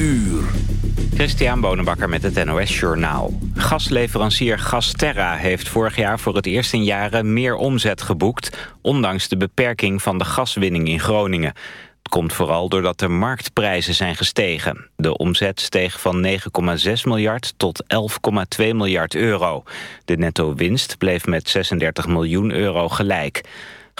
uur. Christian Bonenbakker met het NOS Journaal. Gasleverancier Gasterra heeft vorig jaar voor het eerst in jaren meer omzet geboekt... ondanks de beperking van de gaswinning in Groningen. Het komt vooral doordat de marktprijzen zijn gestegen. De omzet steeg van 9,6 miljard tot 11,2 miljard euro. De netto-winst bleef met 36 miljoen euro gelijk.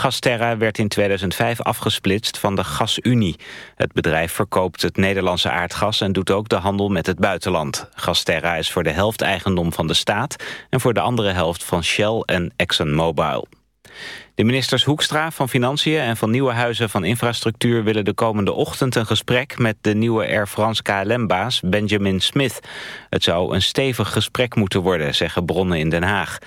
Gasterra werd in 2005 afgesplitst van de GasUnie. Het bedrijf verkoopt het Nederlandse aardgas en doet ook de handel met het buitenland. Gasterra is voor de helft eigendom van de staat en voor de andere helft van Shell en ExxonMobil. De ministers Hoekstra van Financiën en van Nieuwe Huizen van Infrastructuur willen de komende ochtend een gesprek met de nieuwe Air France KLM-baas Benjamin Smith. Het zou een stevig gesprek moeten worden, zeggen bronnen in Den Haag.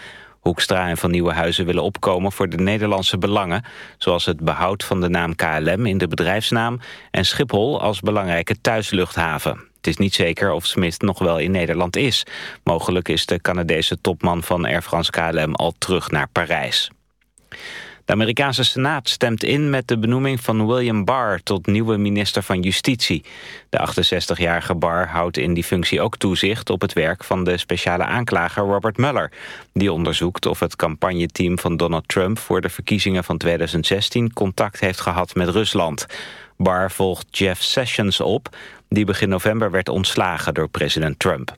Hoekstra en Van Nieuwenhuizen willen opkomen voor de Nederlandse belangen... zoals het behoud van de naam KLM in de bedrijfsnaam... en Schiphol als belangrijke thuisluchthaven. Het is niet zeker of Smith nog wel in Nederland is. Mogelijk is de Canadese topman van Air France KLM al terug naar Parijs. De Amerikaanse Senaat stemt in met de benoeming van William Barr tot nieuwe minister van Justitie. De 68-jarige Barr houdt in die functie ook toezicht op het werk van de speciale aanklager Robert Mueller. Die onderzoekt of het campagneteam van Donald Trump voor de verkiezingen van 2016 contact heeft gehad met Rusland. Barr volgt Jeff Sessions op, die begin november werd ontslagen door president Trump.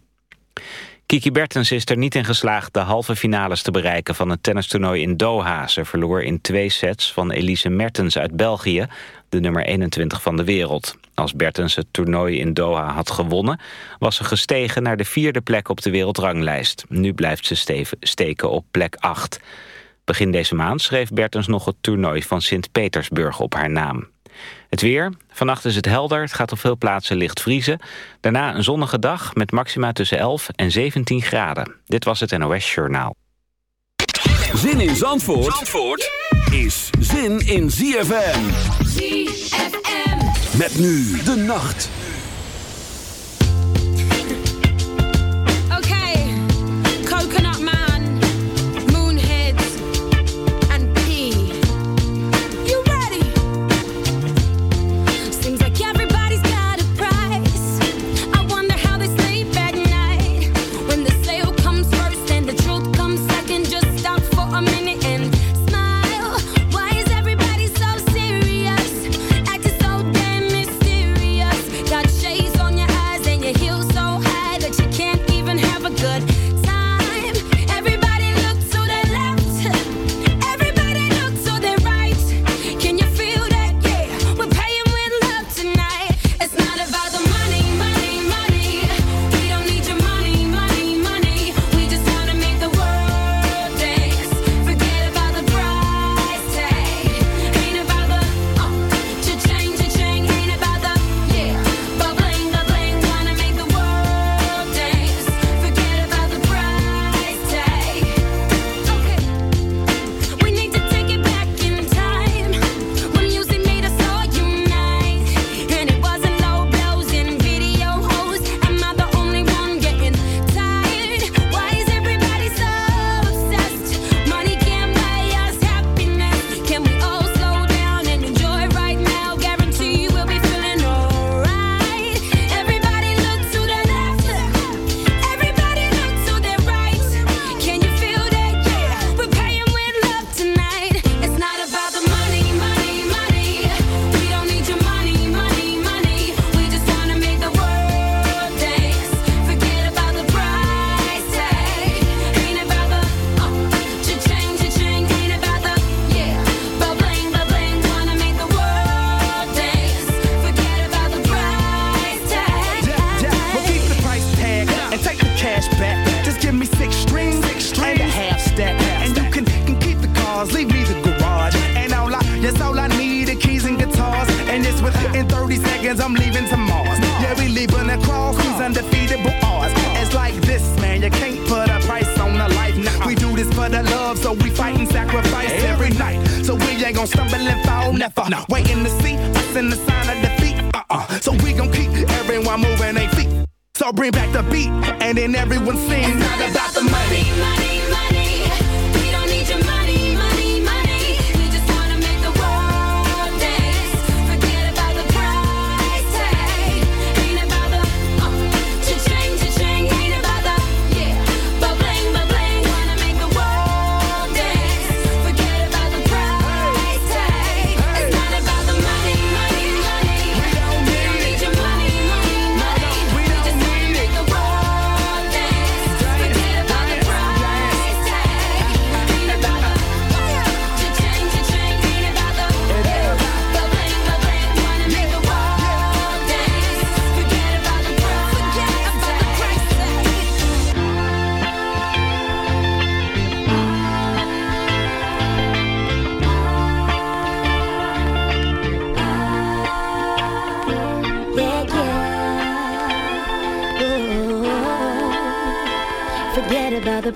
Kiki Bertens is er niet in geslaagd de halve finales te bereiken van het tennistoernooi in Doha. Ze verloor in twee sets van Elise Mertens uit België, de nummer 21 van de wereld. Als Bertens het toernooi in Doha had gewonnen, was ze gestegen naar de vierde plek op de wereldranglijst. Nu blijft ze steken op plek 8. Begin deze maand schreef Bertens nog het toernooi van Sint-Petersburg op haar naam. Het weer. Vannacht is het helder. Het gaat op veel plaatsen licht vriezen. Daarna een zonnige dag met maxima tussen 11 en 17 graden. Dit was het NOS Journaal. Zin in Zandvoort, Zandvoort is zin in ZFM. ZFM. Met nu de nacht.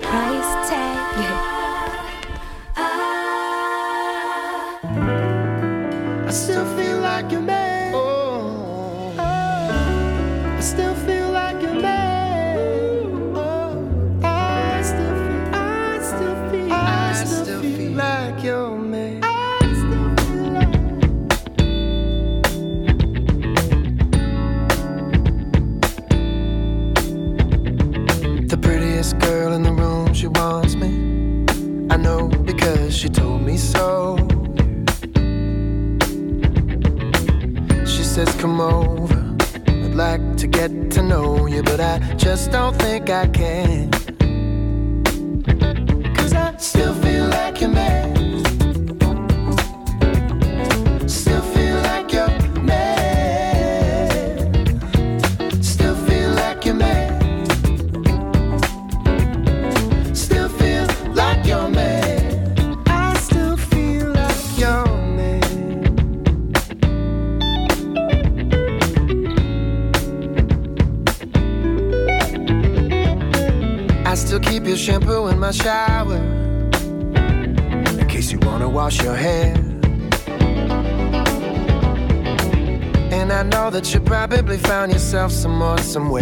surprise. some way.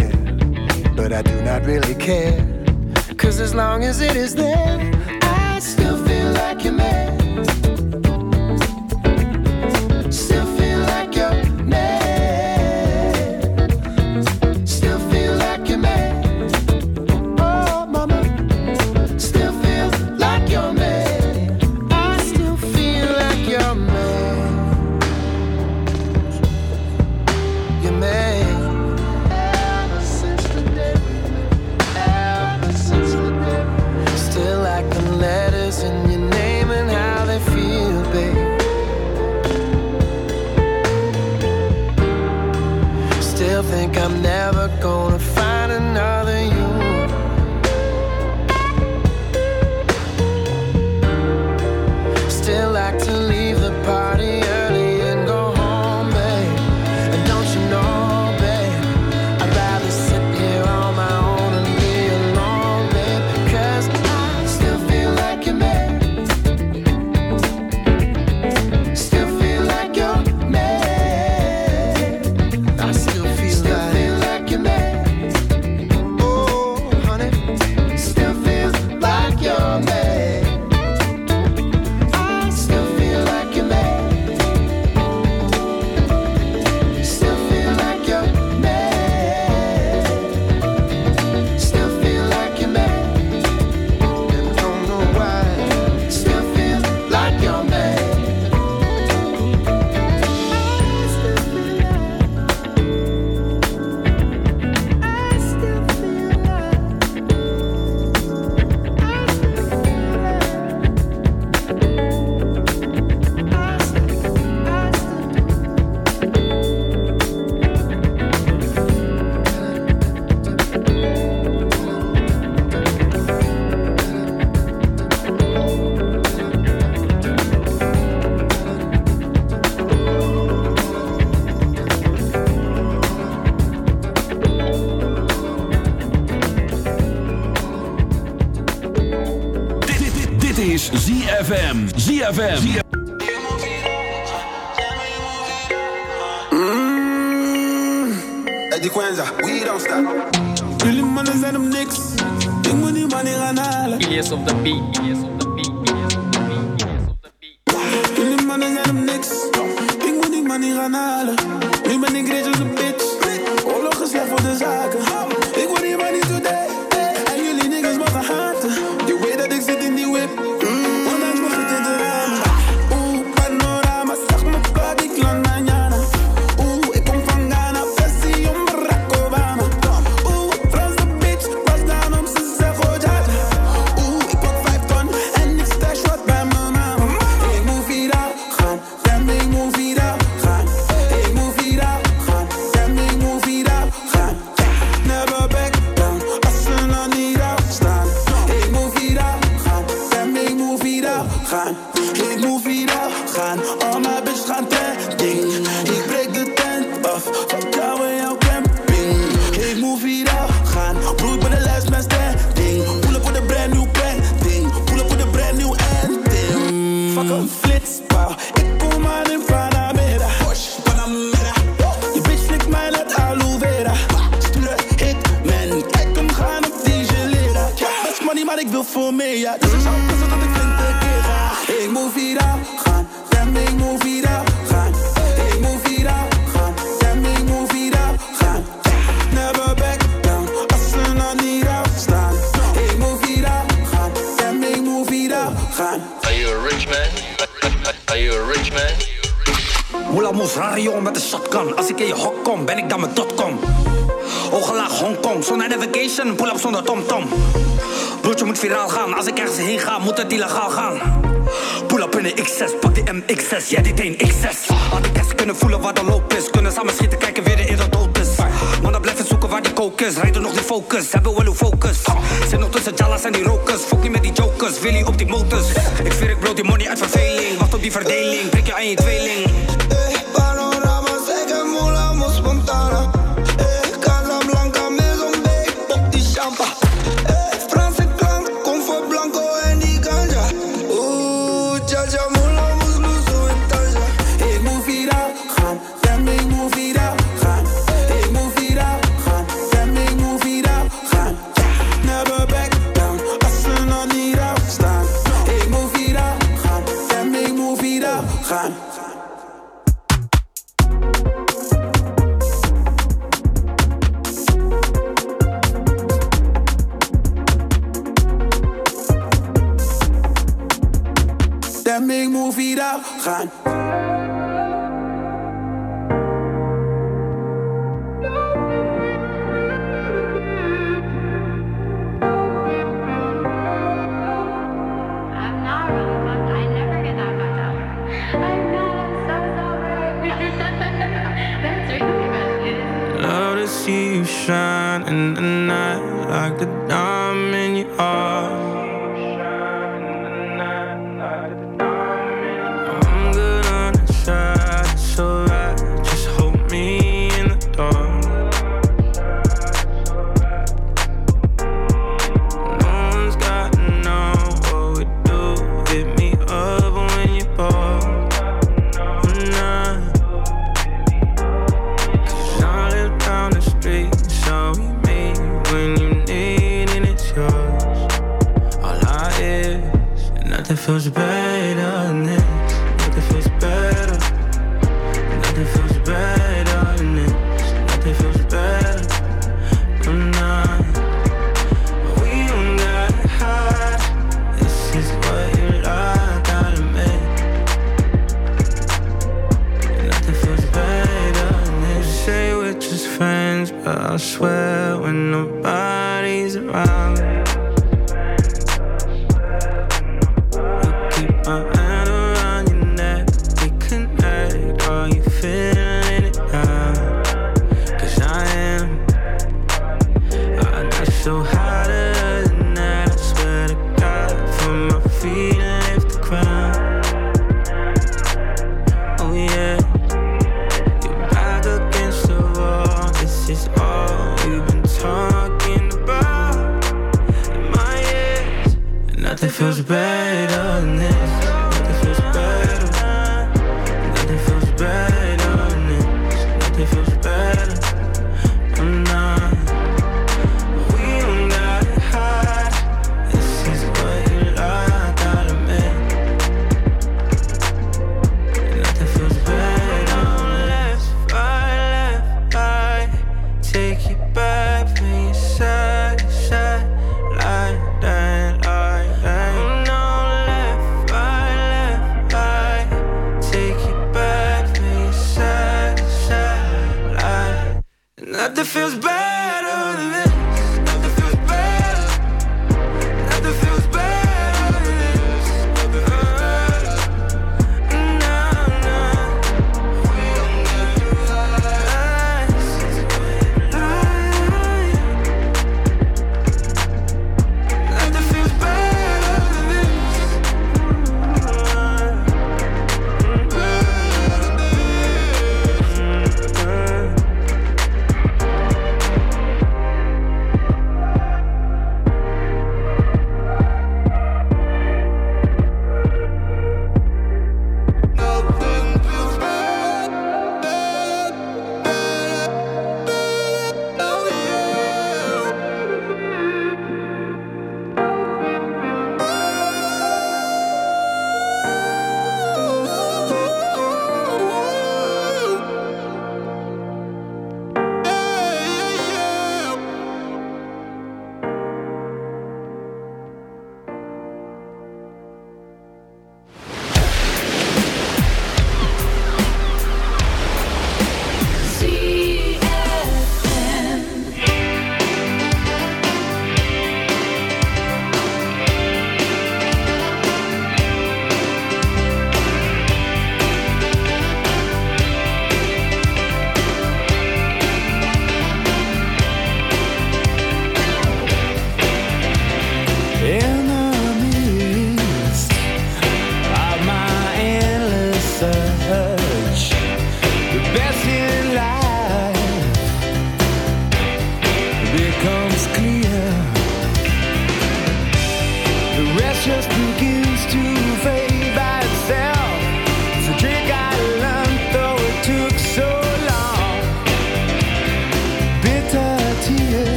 ZFM. Mmm. Eddie Quenza, we don't stop. Really money, them nicks. Big money, money, and all. Ilias of the beat. Met een shotgun. Als ik in je hok kom, ben ik dan mijn dotcom. Ogenlaag Hongkong, zonder navigation, pull-up zonder Tom. Broertje moet viraal gaan, als ik ergens heen ga, moet het illegaal gaan. Pull-up in de X6, pak die MX6, jij dit een X6. Had ik eens kunnen voelen waar de loop is, kunnen samen schieten, kijken weer er in dat dood is. Mannen blijven zoeken waar die coke is, rijden nog die focus, hebben wel uw focus. Zit nog tussen Jalas en die rokers, fok niet met die jokers, Willy op die motors. Ik zweer ik brood die money uit verveling, wacht op die verdeling, prik je aan je tweeling. Nothing feels better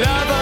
love.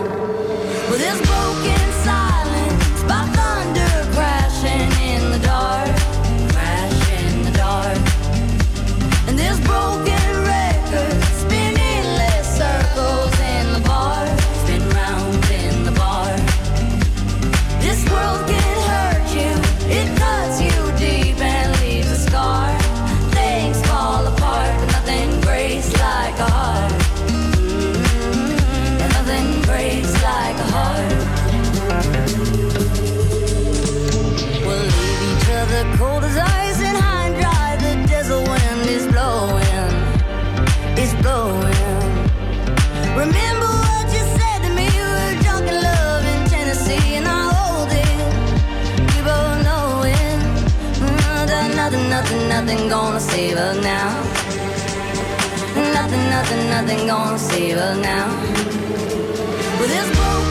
gonna save us now. Nothing, nothing, nothing gonna save us now. With this boat.